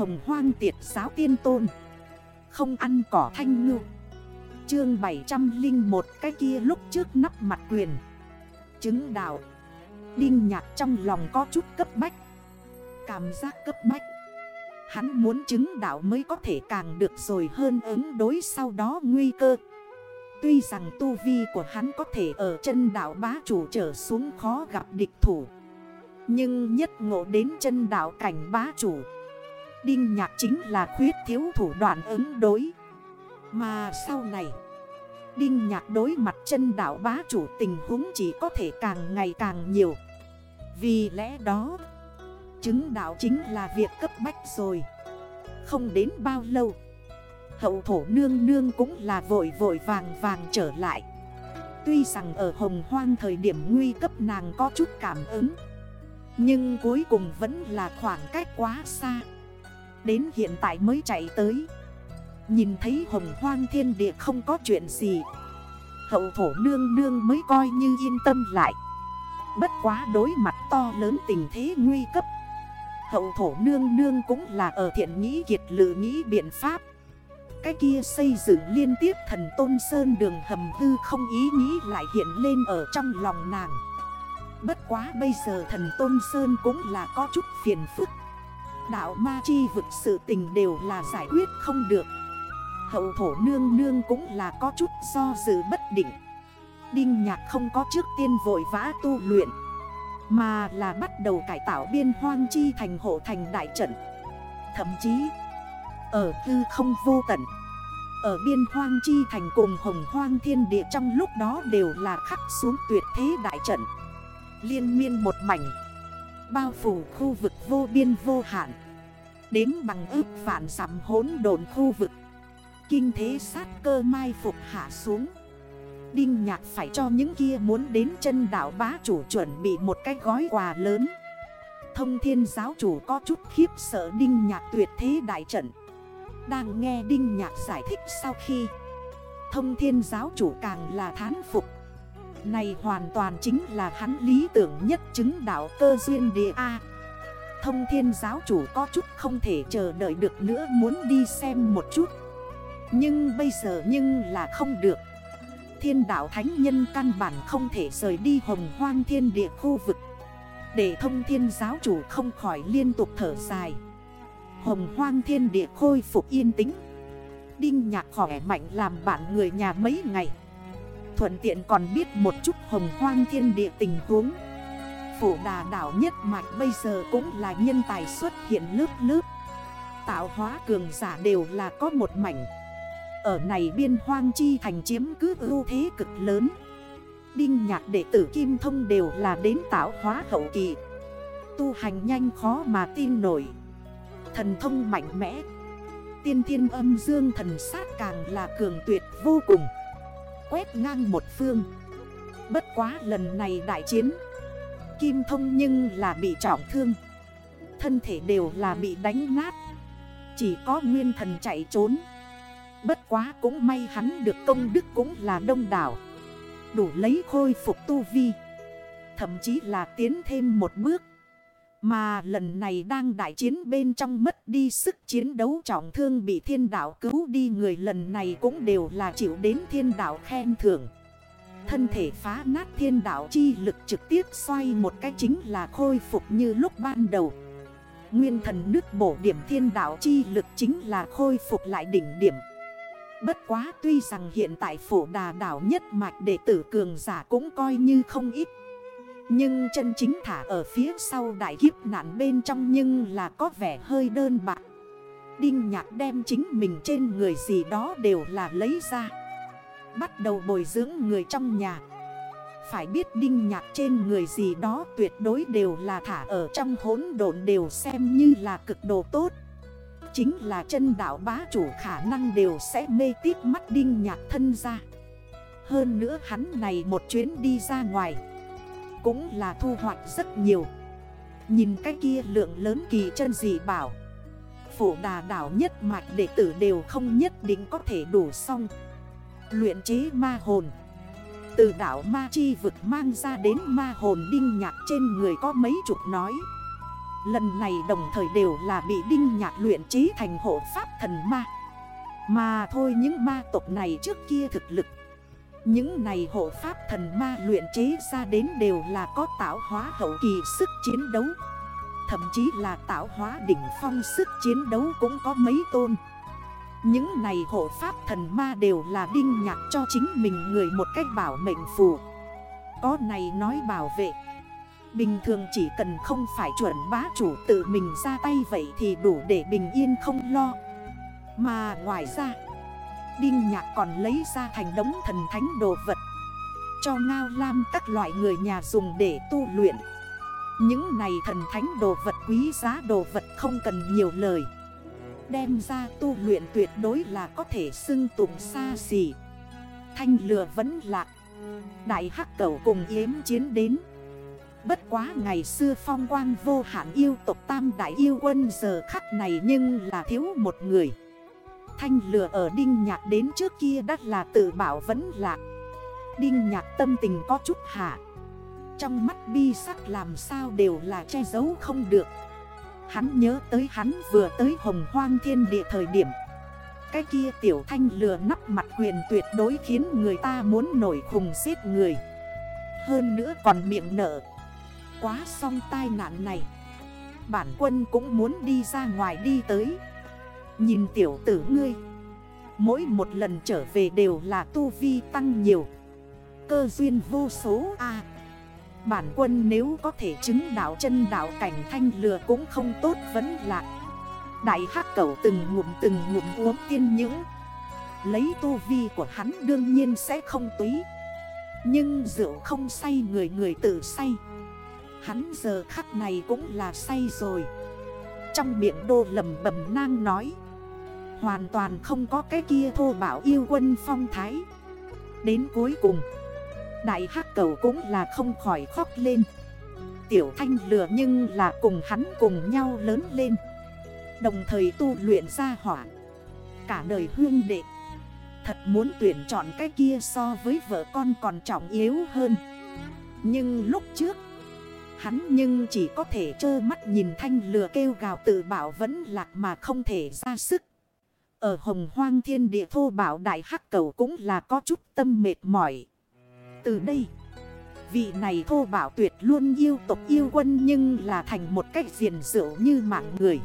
Hồng hoang tiệt giáo tiên tôn. Không ăn cỏ thanh ngư. Chương 701 cái kia lúc trước nắp mặt quyền. Chứng đạo. Đinh nhạc trong lòng có chút cấp bách. Cảm giác cấp bách. Hắn muốn chứng đạo mới có thể càng được rồi hơn ứng đối sau đó nguy cơ. Tuy rằng tu vi của hắn có thể ở chân đảo bá chủ trở xuống khó gặp địch thủ. Nhưng nhất ngộ đến chân đảo cảnh bá chủ Đinh nhạc chính là khuyết thiếu thủ đoạn ứng đối. Mà sau này, Đinh nhạc đối mặt chân đảo bá chủ tình huống chỉ có thể càng ngày càng nhiều. Vì lẽ đó, Chứng đạo chính là việc cấp bách rồi. Không đến bao lâu, Hậu thổ nương nương cũng là vội vội vàng vàng trở lại. Tuy rằng ở hồng hoang thời điểm nguy cấp nàng có chút cảm ứng, Nhưng cuối cùng vẫn là khoảng cách quá xa. Đến hiện tại mới chạy tới. Nhìn thấy hồng hoang thiên địa không có chuyện gì. Hậu thổ nương nương mới coi như yên tâm lại. Bất quá đối mặt to lớn tình thế nguy cấp. Hậu thổ nương nương cũng là ở thiện nghĩ kiệt lự nghĩ biện pháp. Cái kia xây dựng liên tiếp thần tôn sơn đường hầm hư không ý nghĩ lại hiện lên ở trong lòng nàng. Bất quá bây giờ thần tôn sơn cũng là có chút phiền phức. Đạo ma chi vực sự tình đều là giải quyết không được. Hậu thổ nương nương cũng là có chút do dự bất định. Đinh nhạc không có trước tiên vội vã tu luyện, Mà là bắt đầu cải tạo biên hoang chi thành hộ thành đại trận. Thậm chí, Ở tư không vô tận, Ở biên hoang chi thành cùng hồng hoang thiên địa trong lúc đó đều là khắc xuống tuyệt thế đại trận. Liên miên một mảnh Bao phủ khu vực vô biên vô hạn. Đếm bằng ước vạn sắm hốn đồn khu vực. Kinh thế sát cơ mai phục hạ xuống. Đinh nhạc phải cho những kia muốn đến chân đảo bá chủ chuẩn bị một cái gói quà lớn. Thông thiên giáo chủ có chút khiếp sợ Đinh nhạc tuyệt thế đại trận. Đang nghe Đinh nhạc giải thích sau khi, Thông thiên giáo chủ càng là thán phục. Này hoàn toàn chính là hắn lý tưởng nhất chứng đạo cơ duyên địa A. Thông thiên giáo chủ có chút không thể chờ đợi được nữa, muốn đi xem một chút. Nhưng bây giờ nhưng là không được. Thiên đạo thánh nhân căn bản không thể rời đi hồng hoang thiên địa khu vực. Để thông thiên giáo chủ không khỏi liên tục thở dài. Hồng hoang thiên địa khôi phục yên tĩnh. Đinh nhạc khỏe mạnh làm bạn người nhà mấy ngày. Thuận tiện còn biết một chút hồng hoang thiên địa tình huống. Phủ đà đảo nhất mạch bây giờ cũng là nhân tài xuất hiện lớp lớp. Tạo hóa cường giả đều là có một mảnh. Ở này biên hoang chi thành chiếm cứ ưu thế cực lớn. Đinh nhạc đệ tử Kim Thông đều là đến tạo hóa hậu kỳ. Tu hành nhanh khó mà tin nổi. Thần thông mạnh mẽ. Tiên thiên âm dương thần sát càng là cường tuyệt vô cùng. Quét ngang một phương. Bất quá lần này đại chiến, Kim thông nhưng là bị trọng thương. Thân thể đều là bị đánh nát. Chỉ có nguyên thần chạy trốn. Bất quá cũng may hắn được công đức cũng là đông đảo. Đủ lấy khôi phục tu vi. Thậm chí là tiến thêm một bước. Mà lần này đang đại chiến bên trong mất đi sức chiến đấu trọng thương bị thiên đạo cứu đi, người lần này cũng đều là chịu đến thiên đạo khen thưởng. Thân thể phá nát thiên đảo chi lực trực tiếp xoay một cái chính là khôi phục như lúc ban đầu. Nguyên thần nước bổ điểm thiên đảo chi lực chính là khôi phục lại đỉnh điểm. Bất quá tuy rằng hiện tại phổ đà đảo nhất mạch đệ tử cường giả cũng coi như không ít nhưng chân chính thả ở phía sau đại kiếp nạn bên trong nhưng là có vẻ hơi đơn bạc. Đinh nhạc đem chính mình trên người gì đó đều là lấy ra. Bắt đầu bồi dưỡng người trong nhà. Phải biết đinh nhạc trên người gì đó tuyệt đối đều là thả ở trong hốn độn đều xem như là cực độ tốt. Chính là chân đảo bá chủ khả năng đều sẽ mê tít mắt đinh nhạc thân ra. Hơn nữa hắn này một chuyến đi ra ngoài cũng là thu hoạch rất nhiều. Nhìn cái kia lượng lớn kỳ chân gì bảo. Phổ đà đảo nhất mạch đệ tử đều không nhất định có thể đủ xong. Luyện chế ma hồn. Từ đảo ma chi vực mang ra đến ma hồn đinh nhạc trên người có mấy chục nói. Lần này đồng thời đều là bị Đinh Nhạc luyện chế thành hộ pháp thần ma. Mà thôi những ma tộc này trước kia thực lực những này hộ pháp thần ma luyện chế ra đến đều là có tạo hóa hậu kỳ sức chiến đấu. Thậm chí là tạo hóa đỉnh phong sức chiến đấu cũng có mấy tôn. Những này hộ pháp thần ma đều là đinh nhạc cho chính mình người một cách bảo mệnh phù. Có này nói bảo vệ. Bình thường chỉ cần không phải chuẩn bá chủ tự mình ra tay vậy thì đủ để bình yên không lo. Mà ngoài ra Đinh nhạc còn lấy ra thành đống thần thánh đồ vật, Cho ngao lam các loại người nhà dùng để tu luyện. Những này thần thánh đồ vật, quý giá đồ vật không cần nhiều lời. Đem ra tu luyện tuyệt đối là có thể xưng tụng xa xỉ. Thanh lừa vẫn lạc. Đại hắc cầu cùng yếm chiến đến. Bất quá ngày xưa phong quang vô hạn yêu tộc tam đại yêu quân giờ khắc này nhưng là thiếu một người. Thanh lừa ở đinh nhạc đến trước kia đắt là tự bảo vẫn lạc Đinh nhạc tâm tình có chút hạ. Trong mắt bi sắc làm sao đều là che giấu không được. Hắn nhớ tới hắn vừa tới hồng hoang thiên địa thời điểm. Cái kia tiểu thanh lừa nắp mặt quyền tuyệt đối khiến người ta muốn nổi khùng xếp người. Hơn nữa còn miệng nở. Quá xong tai nạn này. Bản quân cũng muốn đi ra ngoài đi tới. Nhìn tiểu tử ngươi. Mỗi một lần trở về đều là tu vi tăng nhiều. Cơ duyên vô số A. Bản quân nếu có thể chứng đạo chân đạo cảnh thanh lừa cũng không tốt vấn lạc Đại hắc cẩu từng ngụm từng ngụm uống tiên những. Lấy tu vi của hắn đương nhiên sẽ không túy. Nhưng rượu không say người người tự say. Hắn giờ khắc này cũng là say rồi. Trong miệng đô lầm bầm nang nói. Hoàn toàn không có cái kia thô bảo yêu quân phong thái. Đến cuối cùng, Đại hắc cầu cũng là không khỏi khóc lên. Tiểu thanh lừa nhưng là cùng hắn cùng nhau lớn lên. Đồng thời tu luyện ra hỏa. Cả đời hương đệ. Thật muốn tuyển chọn cái kia so với vợ con còn trọng yếu hơn. Nhưng lúc trước, Hắn nhưng chỉ có thể trơ mắt nhìn thanh lừa kêu gào tự bảo vẫn lạc mà không thể ra sức. Ở hồng hoang thiên địa thô bảo đại hắc cầu cũng là có chút tâm mệt mỏi. Từ đây, Vị này thô bảo tuyệt luôn yêu tộc yêu quân Nhưng là thành một cách diền rượu như mạng người.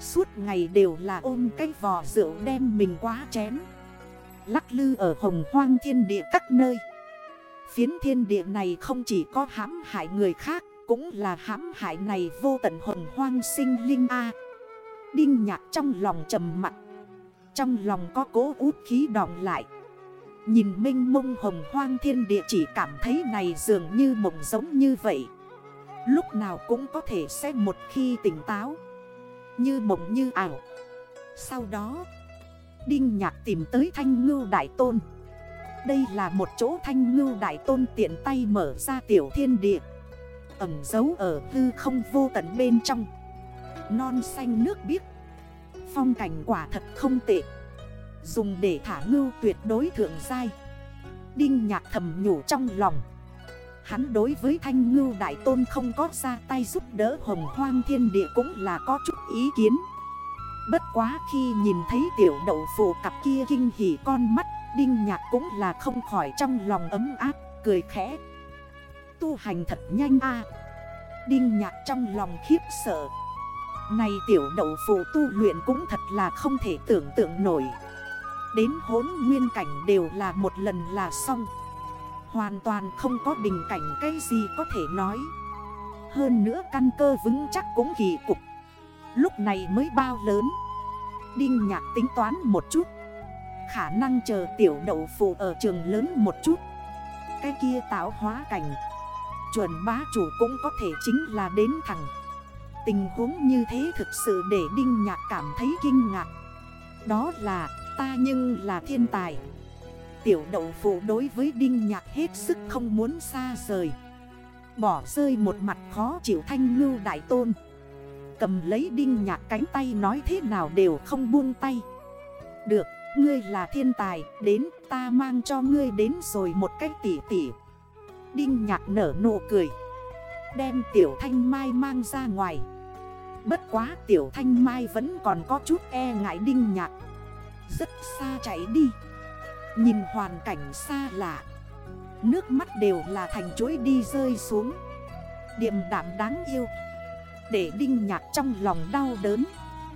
Suốt ngày đều là ôm cái vò rượu đem mình quá chén. Lắc lư ở hồng hoang thiên địa các nơi. Phiến thiên địa này không chỉ có hãm hại người khác, Cũng là hãm hại này vô tận hồng hoang sinh linh A. Đinh nhạc trong lòng trầm mặt. Trong lòng có cố út khí đọng lại. Nhìn minh mông hồng hoang thiên địa chỉ cảm thấy này dường như mộng giống như vậy. Lúc nào cũng có thể sẽ một khi tỉnh táo. Như mộng như ảo. Sau đó, Đinh nhạc tìm tới thanh ngưu đại tôn. Đây là một chỗ thanh ngưu đại tôn tiện tay mở ra tiểu thiên địa. Ẩm dấu ở hư không vô tận bên trong. Non xanh nước biếc Phong cảnh quả thật không tệ. Dùng để thả ngưu tuyệt đối thượng dai Đinh nhạc thầm nhủ trong lòng. Hắn đối với thanh ngưu đại tôn không có ra tay giúp đỡ hồng hoang thiên địa cũng là có chút ý kiến. Bất quá khi nhìn thấy tiểu đậu phụ cặp kia kinh hỉ con mắt Đinh nhạc cũng là không khỏi trong lòng ấm áp, cười khẽ. Tu hành thật nhanh a. Đinh nhạc trong lòng khiếp sợ. Này tiểu đậu phụ tu luyện cũng thật là không thể tưởng tượng nổi. Đến hốn nguyên cảnh đều là một lần là xong. Hoàn toàn không có bình cảnh cái gì có thể nói. Hơn nữa căn cơ vững chắc cũng kỳ cục. Lúc này mới bao lớn. Đinh nhạc tính toán một chút. Khả năng chờ tiểu đậu phụ ở trường lớn một chút. Cái kia tạo hóa cảnh. Chuẩn bá chủ cũng có thể chính là đến thẳng. Tình huống như thế thực sự để Đinh Nhạc cảm thấy kinh ngạc. Đó là Ta nhưng là thiên tài. Tiểu đậu phụ đối với Đinh Nhạc hết sức không muốn xa rời. Bỏ rơi một mặt khó chịu thanh ngưu đại tôn. Cầm lấy Đinh Nhạc cánh tay nói thế nào đều không buông tay. Được, ngươi là thiên tài Đến ta mang cho ngươi đến rồi một cách tỉ tỉ. Đinh Nhạc nở nụ cười. Đem tiểu thanh mai mang ra ngoài. Bất quá tiểu thanh mai vẫn còn có chút e ngại đinh nhạc. Rất xa chạy đi. Nhìn hoàn cảnh xa lạ. Nước mắt đều là thành chuỗi đi rơi xuống. Điềm đảm đáng yêu. Để đinh nhạc trong lòng đau đớn.